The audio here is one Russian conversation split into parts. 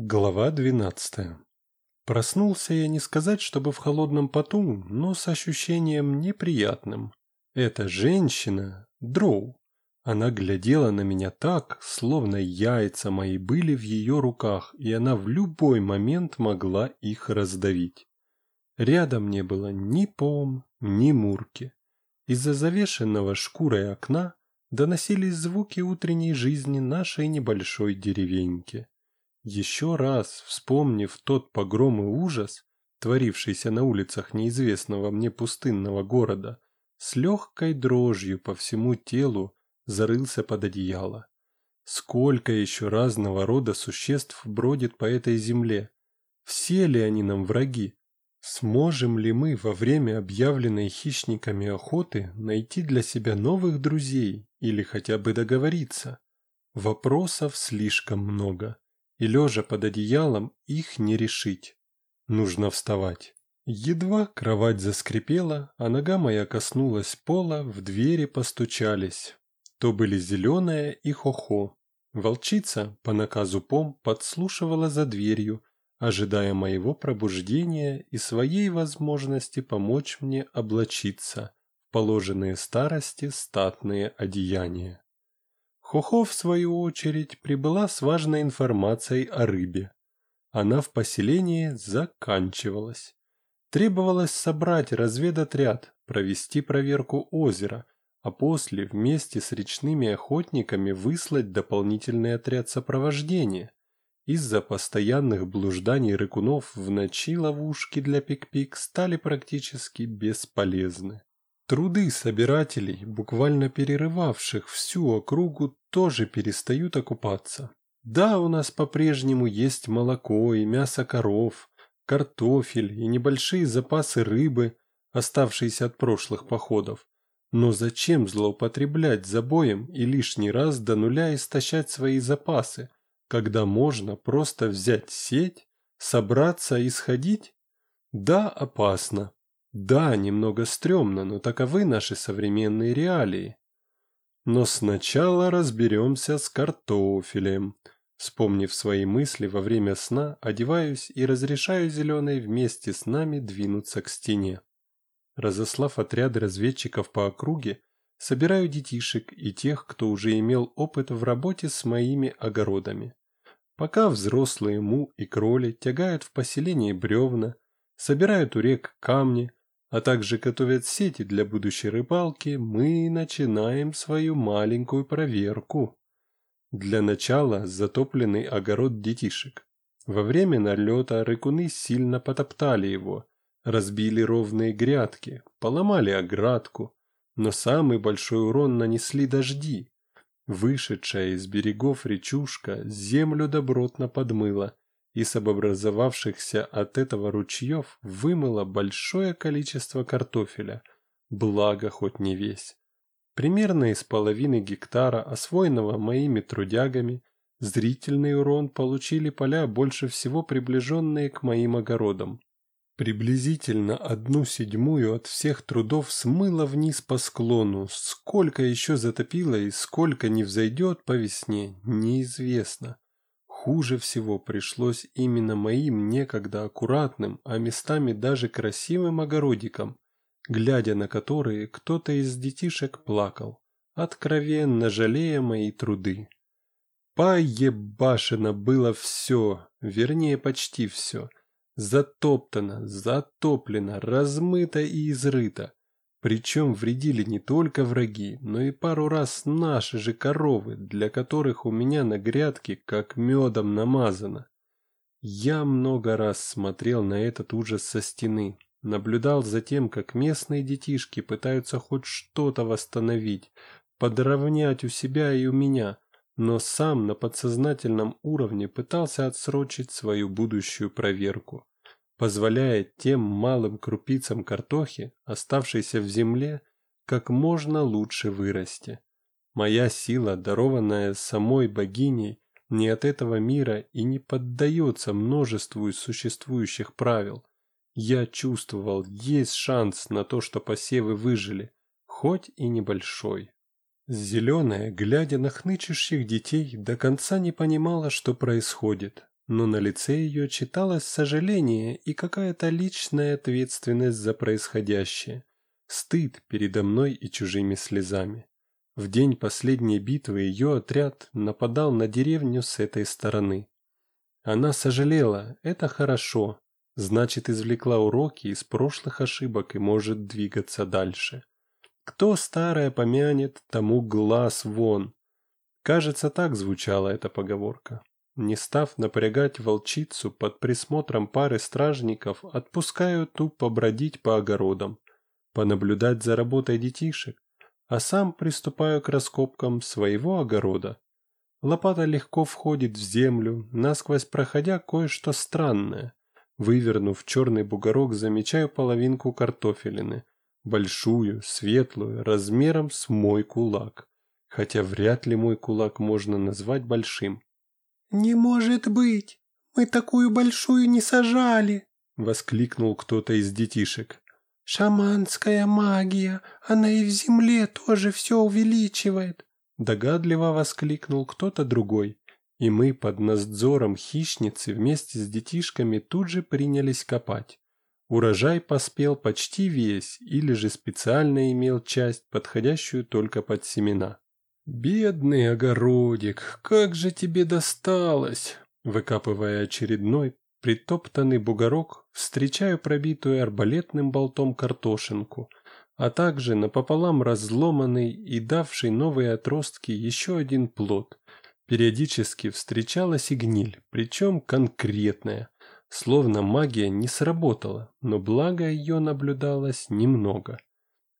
Глава двенадцатая. Проснулся я не сказать, чтобы в холодном поту, но с ощущением неприятным. Эта женщина, Дроу, она глядела на меня так, словно яйца мои были в ее руках, и она в любой момент могла их раздавить. Рядом не было ни пом, ни мурки. Из-за завешенного шкурой окна доносились звуки утренней жизни нашей небольшой деревеньки. Еще раз, вспомнив тот погром и ужас, творившийся на улицах неизвестного мне пустынного города, с легкой дрожью по всему телу зарылся под одеяло. Сколько еще разного рода существ бродит по этой земле? Все ли они нам враги? Сможем ли мы во время объявленной хищниками охоты найти для себя новых друзей или хотя бы договориться? Вопросов слишком много и лежа под одеялом их не решить. Нужно вставать. Едва кровать заскрипела, а нога моя коснулась пола, в двери постучались. То были зеленая и хохо. Волчица, по наказу пом, подслушивала за дверью, ожидая моего пробуждения и своей возможности помочь мне облачиться в положенные старости статные одеяния. Хохо, в свою очередь, прибыла с важной информацией о рыбе. Она в поселении заканчивалась. Требовалось собрать разведотряд, провести проверку озера, а после вместе с речными охотниками выслать дополнительный отряд сопровождения. Из-за постоянных блужданий рыкунов в ночи ловушки для пик-пик стали практически бесполезны. Труды собирателей, буквально перерывавших всю округу, тоже перестают окупаться. Да, у нас по-прежнему есть молоко и мясо коров, картофель и небольшие запасы рыбы, оставшиеся от прошлых походов. Но зачем злоупотреблять забоем и лишний раз до нуля истощать свои запасы, когда можно просто взять сеть, собраться и сходить? Да, опасно. Да, немного стрёмно, но таковы наши современные реалии. Но сначала разберемся с картофелем. Вспомнив свои мысли во время сна, одеваюсь и разрешаю Зеленой вместе с нами двинуться к стене. Разослав отряды разведчиков по округе, собираю детишек и тех, кто уже имел опыт в работе с моими огородами. Пока взрослые му и кроли тягают в поселении бревна, собирают у рек камни, а также готовят сети для будущей рыбалки, мы начинаем свою маленькую проверку. Для начала затопленный огород детишек. Во время налета рыкуны сильно потоптали его, разбили ровные грядки, поломали оградку, но самый большой урон нанесли дожди. Вышедшая из берегов речушка землю добротно подмыла, и с образовавшихся от этого ручьев вымыло большое количество картофеля, благо хоть не весь. Примерно из половины гектара, освоенного моими трудягами, зрительный урон получили поля, больше всего приближенные к моим огородам. Приблизительно одну седьмую от всех трудов смыло вниз по склону. Сколько еще затопило и сколько не взойдет по весне, неизвестно. Хуже всего пришлось именно моим некогда аккуратным, а местами даже красивым огородикам, глядя на которые кто-то из детишек плакал, откровенно жалея мои труды. Поебашено было все, вернее почти все, затоптано, затоплено, размыто и изрыто. Причем вредили не только враги, но и пару раз наши же коровы, для которых у меня на грядке как медом намазано. Я много раз смотрел на этот ужас со стены, наблюдал за тем, как местные детишки пытаются хоть что-то восстановить, подровнять у себя и у меня, но сам на подсознательном уровне пытался отсрочить свою будущую проверку позволяя тем малым крупицам картохи, оставшейся в земле, как можно лучше вырасти. Моя сила, дарованная самой богиней, не от этого мира и не поддается множеству из существующих правил. Я чувствовал, есть шанс на то, что посевы выжили, хоть и небольшой. Зеленая, глядя на хнычущих детей, до конца не понимала, что происходит. Но на лице ее читалось сожаление и какая-то личная ответственность за происходящее, стыд передо мной и чужими слезами. В день последней битвы ее отряд нападал на деревню с этой стороны. Она сожалела, это хорошо, значит извлекла уроки из прошлых ошибок и может двигаться дальше. Кто старое помянет, тому глаз вон. Кажется, так звучала эта поговорка. Не став напрягать волчицу под присмотром пары стражников, отпускаю ту побродить по огородам, понаблюдать за работой детишек, а сам приступаю к раскопкам своего огорода. Лопата легко входит в землю, насквозь проходя кое-что странное. Вывернув черный бугорок, замечаю половинку картофелины, большую, светлую, размером с мой кулак, хотя вряд ли мой кулак можно назвать большим. «Не может быть! Мы такую большую не сажали!» — воскликнул кто-то из детишек. «Шаманская магия! Она и в земле тоже все увеличивает!» Догадливо воскликнул кто-то другой, и мы под надзором хищницы вместе с детишками тут же принялись копать. Урожай поспел почти весь, или же специально имел часть, подходящую только под семена. «Бедный огородик, как же тебе досталось!» Выкапывая очередной притоптанный бугорок, встречаю пробитую арбалетным болтом картошинку, а также напополам разломанный и давший новые отростки еще один плод. Периодически встречалась и гниль, причем конкретная, словно магия не сработала, но благо ее наблюдалось немного.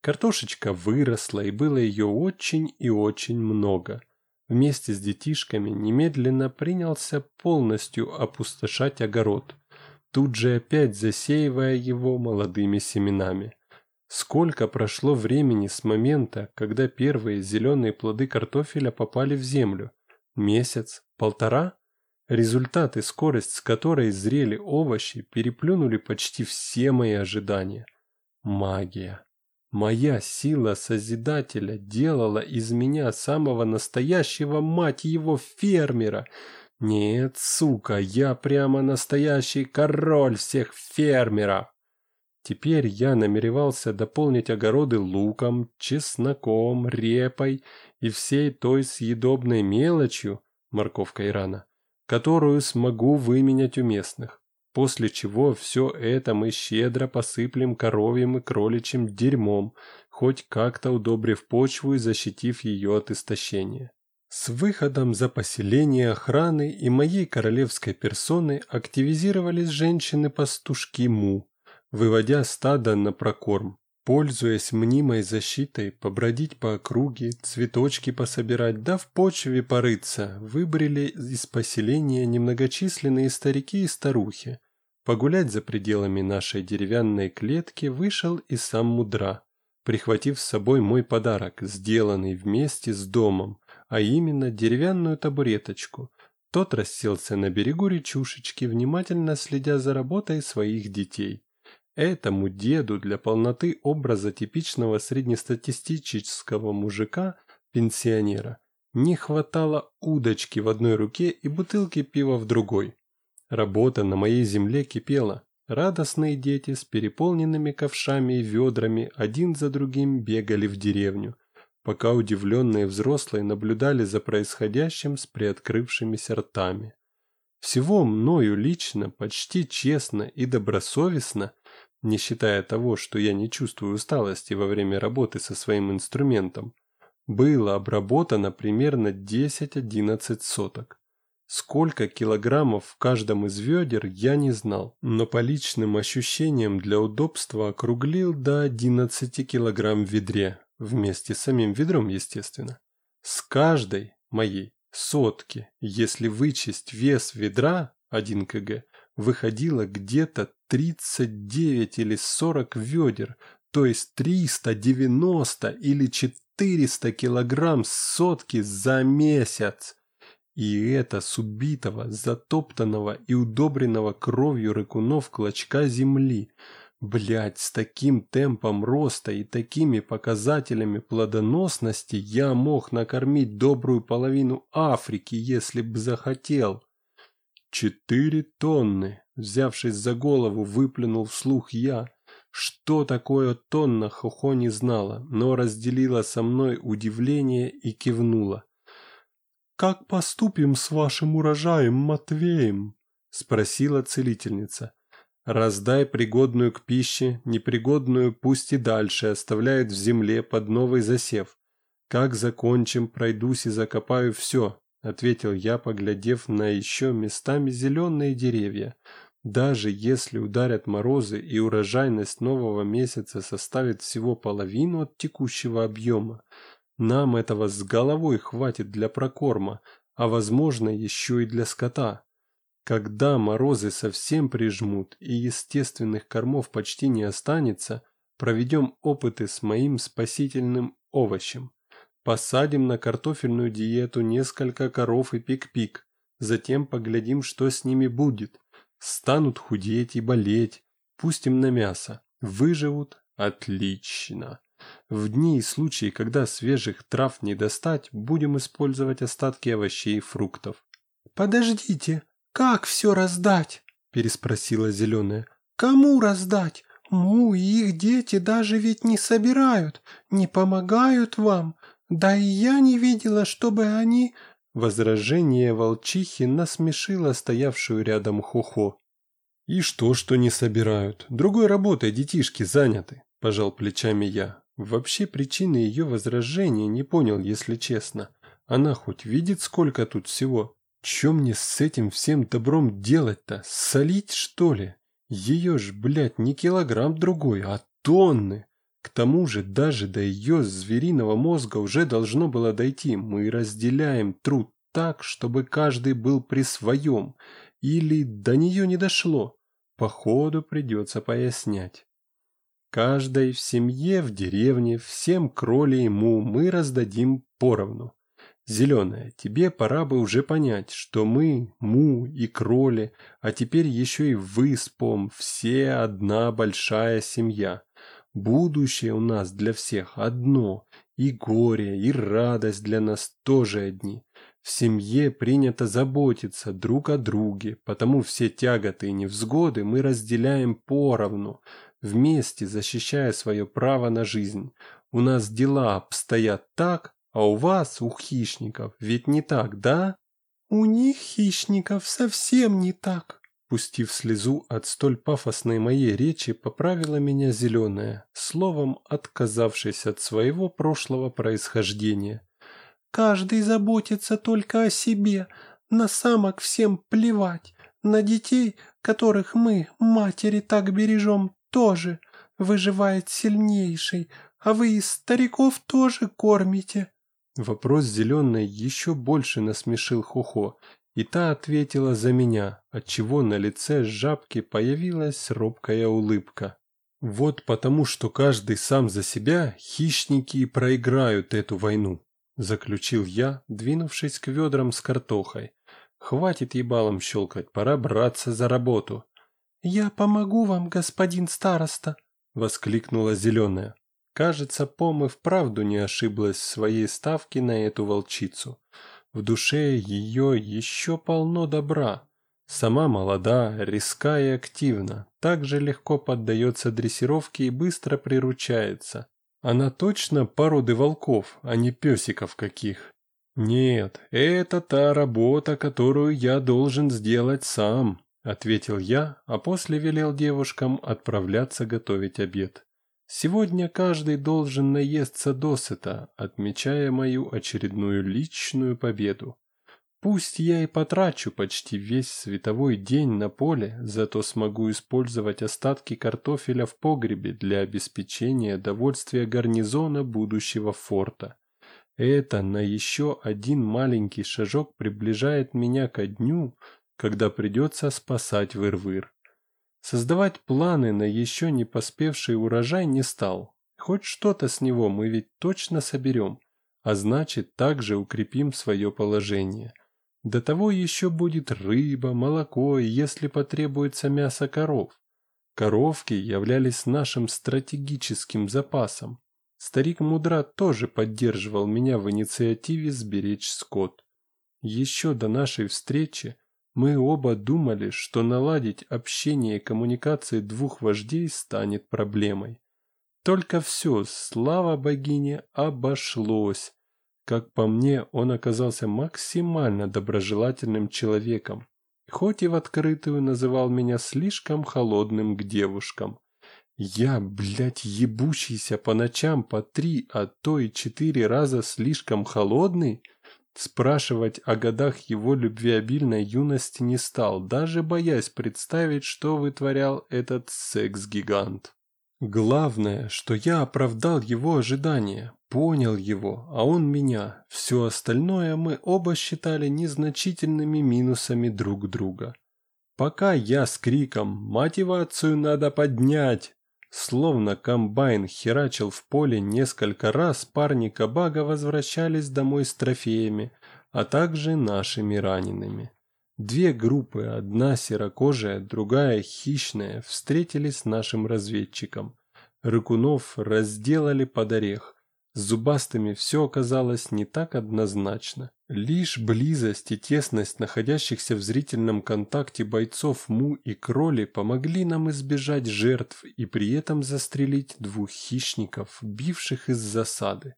Картошечка выросла, и было ее очень и очень много. Вместе с детишками немедленно принялся полностью опустошать огород, тут же опять засеивая его молодыми семенами. Сколько прошло времени с момента, когда первые зеленые плоды картофеля попали в землю? Месяц? Полтора? Результат и скорость, с которой зрели овощи, переплюнули почти все мои ожидания. Магия. Моя сила Созидателя делала из меня самого настоящего, мать его, фермера. Нет, сука, я прямо настоящий король всех фермеров. Теперь я намеревался дополнить огороды луком, чесноком, репой и всей той съедобной мелочью, морковка Ирана, которую смогу выменять у местных после чего все это мы щедро посыплем коровьим и кроличьим дерьмом, хоть как-то удобрив почву и защитив ее от истощения. С выходом за поселение охраны и моей королевской персоны активизировались женщины-пастушки Му, выводя стадо на прокорм. Пользуясь мнимой защитой, побродить по округе, цветочки пособирать, да в почве порыться, выбрали из поселения немногочисленные старики и старухи, Погулять за пределами нашей деревянной клетки вышел и сам Мудра, прихватив с собой мой подарок, сделанный вместе с домом, а именно деревянную табуреточку. Тот расселся на берегу речушечки, внимательно следя за работой своих детей. Этому деду для полноты образа типичного среднестатистического мужика, пенсионера, не хватало удочки в одной руке и бутылки пива в другой. Работа на моей земле кипела. Радостные дети с переполненными ковшами и ведрами один за другим бегали в деревню, пока удивленные взрослые наблюдали за происходящим с приоткрывшимися ртами. Всего мною лично, почти честно и добросовестно, не считая того, что я не чувствую усталости во время работы со своим инструментом, было обработано примерно 10-11 соток. Сколько килограммов в каждом из ведер, я не знал, но по личным ощущениям для удобства округлил до 11 килограмм в ведре, вместе с самим ведром, естественно. С каждой моей сотки, если вычесть вес ведра 1 кг, выходило где-то 39 или 40 ведер, то есть 390 или 400 килограмм сотки за месяц. И это с убитого, затоптанного и удобренного кровью рыкунов клочка земли. Блять, с таким темпом роста и такими показателями плодоносности я мог накормить добрую половину Африки, если б захотел. Четыре тонны, взявшись за голову, выплюнул вслух я. Что такое тонна, Хохо не знала, но разделила со мной удивление и кивнула. «Как поступим с вашим урожаем, Матвеем?» – спросила целительница. «Раздай пригодную к пище, непригодную пусть и дальше оставляют в земле под новый засев. Как закончим, пройдусь и закопаю все, — ответил я, поглядев на еще местами зеленые деревья. «Даже если ударят морозы и урожайность нового месяца составит всего половину от текущего объема, нам этого с головой хватит для прокорма, а возможно еще и для скота. Когда морозы совсем прижмут и естественных кормов почти не останется, проведем опыты с моим спасительным овощем. Посадим на картофельную диету несколько коров и пик-пик. Затем поглядим, что с ними будет. Станут худеть и болеть. Пустим на мясо. Выживут? Отлично. В дни и случаи, когда свежих трав не достать, будем использовать остатки овощей и фруктов. «Подождите, как все раздать?» – переспросила Зеленая. «Кому раздать? Му и их дети даже ведь не собирают, не помогают вам. Да и я не видела, чтобы они...» Возражение волчихи насмешило стоявшую рядом Хохо. «И что, что не собирают? Другой работой детишки заняты», – пожал плечами я. Вообще причины ее возражения не понял, если честно. Она хоть видит, сколько тут всего? Чем мне с этим всем добром делать-то? Солить, что ли? Ее ж, блядь, не килограмм другой, а тонны. К тому же даже до ее звериного мозга уже должно было дойти. Мы разделяем труд так, чтобы каждый был при своем. Или до нее не дошло. Походу придется пояснять. Каждой в семье, в деревне, всем кроли ему мы раздадим поровну. Зеленая, тебе пора бы уже понять, что мы, му и кроли, а теперь еще и вы с пом, все одна большая семья. Будущее у нас для всех одно, и горе, и радость для нас тоже одни. В семье принято заботиться друг о друге, потому все тяготы и невзгоды мы разделяем поровну, вместе защищая свое право на жизнь. У нас дела обстоят так, а у вас, у хищников, ведь не так, да? У них хищников совсем не так, Пустив слезу от столь пафосной моей речи, поправила меня зеленая, словом отказавшись от своего прошлого происхождения. «Каждый заботится только о себе, на самок всем плевать, на детей, которых мы, матери, так бережем, тоже. Выживает сильнейший, а вы из стариков тоже кормите». Вопрос зеленой еще больше насмешил Хохо, и та ответила за меня, отчего на лице жабки появилась робкая улыбка. Вот потому, что каждый сам за себя, хищники и проиграют эту войну, заключил я, двинувшись к ведрам с картохой. Хватит ебалом щелкать, пора браться за работу. «Я помогу вам, господин староста!» — воскликнула зеленая. Кажется, Пом и вправду не ошиблась в своей ставке на эту волчицу. В душе ее еще полно добра. Сама молода, риска и активна, также легко поддается дрессировке и быстро приручается. Она точно породы волков, а не песиков каких. Нет, это та работа, которую я должен сделать сам, ответил я, а после велел девушкам отправляться готовить обед. Сегодня каждый должен наесться досыта, отмечая мою очередную личную победу. Пусть я и потрачу почти весь световой день на поле, зато смогу использовать остатки картофеля в погребе для обеспечения довольствия гарнизона будущего форта. Это на еще один маленький шажок приближает меня ко дню, когда придется спасать Вырвыр. Создавать планы на еще не поспевший урожай не стал. Хоть что-то с него мы ведь точно соберем, а значит также укрепим свое положение. До того еще будет рыба, молоко если потребуется, мясо коров. Коровки являлись нашим стратегическим запасом. Старик Мудрат тоже поддерживал меня в инициативе сберечь скот. Еще до нашей встречи Мы оба думали, что наладить общение и коммуникации двух вождей станет проблемой. Только все, слава богине, обошлось. Как по мне, он оказался максимально доброжелательным человеком, хоть и в открытую называл меня слишком холодным к девушкам. Я, блядь, ебучийся по ночам по три, а то и четыре раза слишком холодный? Спрашивать о годах его любвеобильной юности не стал, даже боясь представить, что вытворял этот секс-гигант. Главное, что я оправдал его ожидания, понял его, а он меня. Все остальное мы оба считали незначительными минусами друг друга. Пока я с криком «Мотивацию надо поднять!» Словно комбайн херачил в поле несколько раз, парни Кабага возвращались домой с трофеями, а также нашими ранеными. Две группы, одна серокожая, другая хищная, встретились с нашим разведчиком. Рыкунов разделали под орех. С зубастыми все оказалось не так однозначно. Лишь близость и тесность находящихся в зрительном контакте бойцов Му и Кроли помогли нам избежать жертв и при этом застрелить двух хищников, бивших из засады.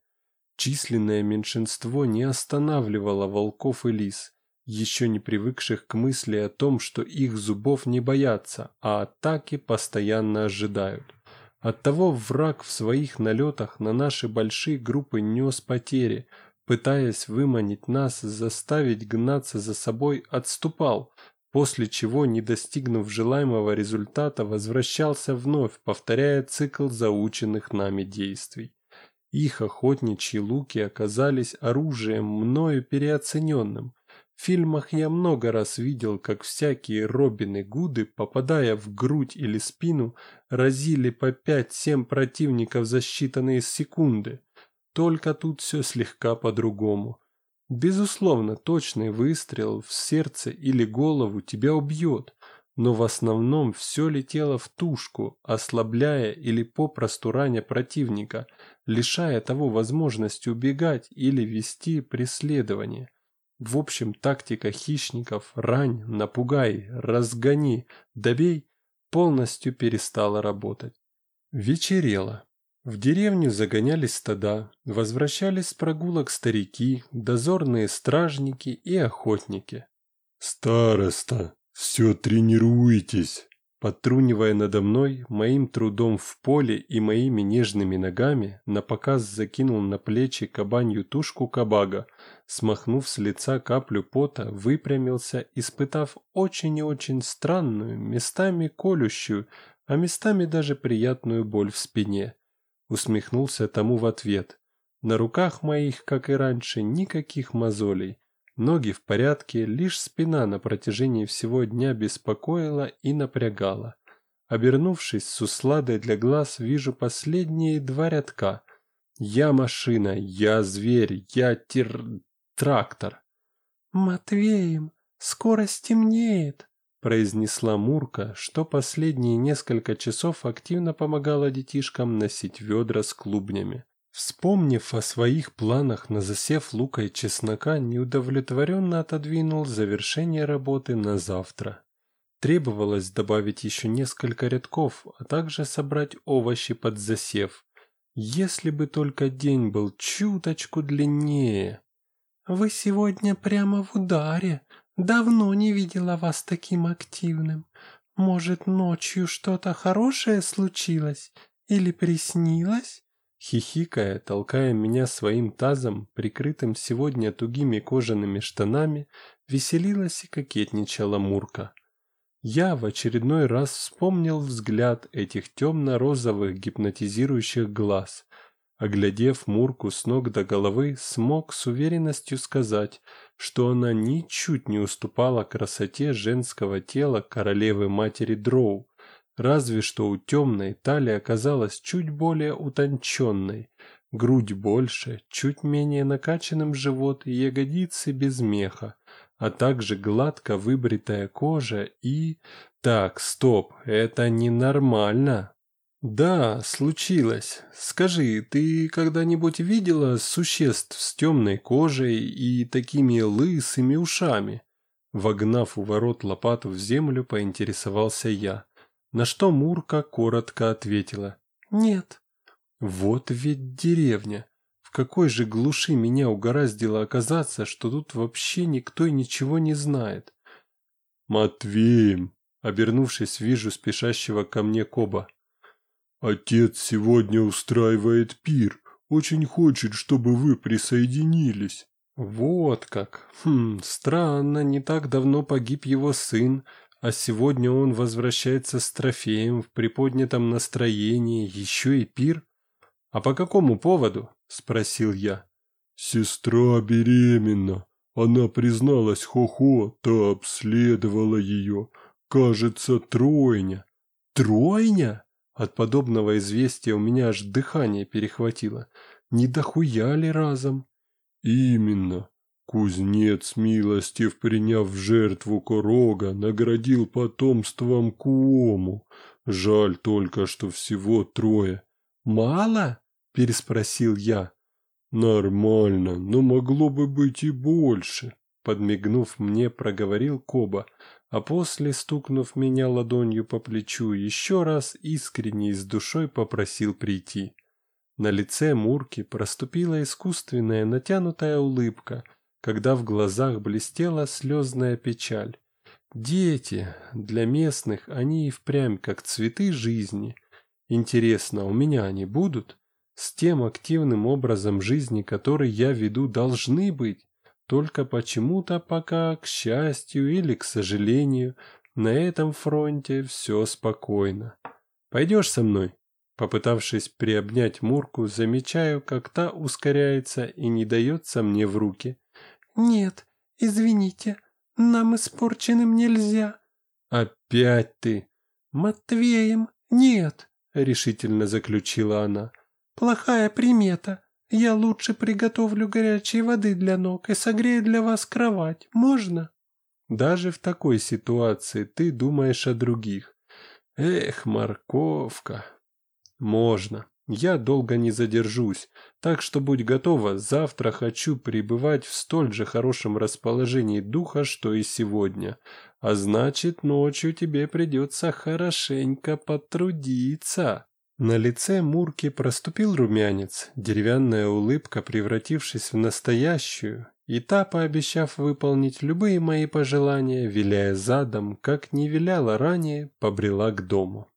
Численное меньшинство не останавливало волков и лис, еще не привыкших к мысли о том, что их зубов не боятся, а атаки постоянно ожидают. Оттого враг в своих налетах на наши большие группы нес потери, пытаясь выманить нас, заставить гнаться за собой, отступал, после чего, не достигнув желаемого результата, возвращался вновь, повторяя цикл заученных нами действий. Их охотничьи луки оказались оружием, мною переоцененным, фильмах я много раз видел, как всякие Робины Гуды, попадая в грудь или спину, разили по 5-7 противников за считанные секунды. Только тут все слегка по-другому. Безусловно, точный выстрел в сердце или голову тебя убьет, но в основном все летело в тушку, ослабляя или попросту раня противника, лишая того возможности убегать или вести преследование. В общем, тактика хищников «рань», «напугай», «разгони», «добей» полностью перестала работать. Вечерело. В деревню загонялись стада, возвращались с прогулок старики, дозорные стражники и охотники. «Староста, все тренируйтесь!» Подтрунивая надо мной, моим трудом в поле и моими нежными ногами, напоказ закинул на плечи кабанью тушку кабага, смахнув с лица каплю пота, выпрямился, испытав очень и очень странную, местами колющую, а местами даже приятную боль в спине. Усмехнулся тому в ответ. На руках моих, как и раньше, никаких мозолей. Ноги в порядке, лишь спина на протяжении всего дня беспокоила и напрягала. Обернувшись с усладой для глаз, вижу последние два рядка. Я машина, я зверь, я тир... трактор. «Матвеем, скоро стемнеет», — произнесла Мурка, что последние несколько часов активно помогала детишкам носить ведра с клубнями. Вспомнив о своих планах на засев лука и чеснока, неудовлетворенно отодвинул завершение работы на завтра. Требовалось добавить еще несколько рядков, а также собрать овощи под засев. Если бы только день был чуточку длиннее. «Вы сегодня прямо в ударе. Давно не видела вас таким активным. Может, ночью что-то хорошее случилось? Или приснилось?» Хихикая, толкая меня своим тазом, прикрытым сегодня тугими кожаными штанами, веселилась и кокетничала Мурка. Я в очередной раз вспомнил взгляд этих темно-розовых гипнотизирующих глаз. Оглядев Мурку с ног до головы, смог с уверенностью сказать, что она ничуть не уступала красоте женского тела королевы-матери Дроу, Разве что у темной талия оказалась чуть более утонченной, грудь больше, чуть менее накачанным живот и ягодицы без меха, а также гладко выбритая кожа и... Так, стоп, это ненормально. Да, случилось. Скажи, ты когда-нибудь видела существ с темной кожей и такими лысыми ушами? Вогнав у ворот лопату в землю, поинтересовался я, на что Мурка коротко ответила «Нет». Вот ведь деревня. В какой же глуши меня угораздило оказаться, что тут вообще никто и ничего не знает. «Матвеем!» Обернувшись, вижу спешащего ко мне Коба. «Отец сегодня устраивает пир. Очень хочет, чтобы вы присоединились». Вот как. Хм, странно, не так давно погиб его сын, а сегодня он возвращается с трофеем в приподнятом настроении, еще и пир. А по какому поводу? Спросил я. Сестра беременна. Она призналась Хохо, та обследовала ее. Кажется, тройня. Тройня? От подобного известия у меня аж дыхание перехватило. Не дохуя ли разом? Именно. Кузнец, милостив приняв в жертву Корога, наградил потомством Куому. Жаль только, что всего трое. «Мало?» – переспросил я. «Нормально, но могло бы быть и больше», – подмигнув мне, проговорил Коба, а после, стукнув меня ладонью по плечу, еще раз искренне и с душой попросил прийти. На лице Мурки проступила искусственная натянутая улыбка, когда в глазах блестела слезная печаль. Дети, для местных они и впрямь как цветы жизни. Интересно, у меня они будут? С тем активным образом жизни, который я веду, должны быть. Только почему-то пока, к счастью или к сожалению, на этом фронте все спокойно. Пойдешь со мной? Попытавшись приобнять Мурку, замечаю, как та ускоряется и не дается мне в руки. «Нет, извините, нам испорченным нельзя». «Опять ты!» «Матвеем нет», — решительно заключила она. «Плохая примета. Я лучше приготовлю горячей воды для ног и согрею для вас кровать. Можно?» Даже в такой ситуации ты думаешь о других. Эх, морковка. Можно. Я долго не задержусь, так что будь готова, завтра хочу пребывать в столь же хорошем расположении духа, что и сегодня. А значит, ночью тебе придется хорошенько потрудиться. На лице Мурки проступил румянец, деревянная улыбка, превратившись в настоящую, и та, пообещав выполнить любые мои пожелания, виляя задом, как не виляла ранее, побрела к дому.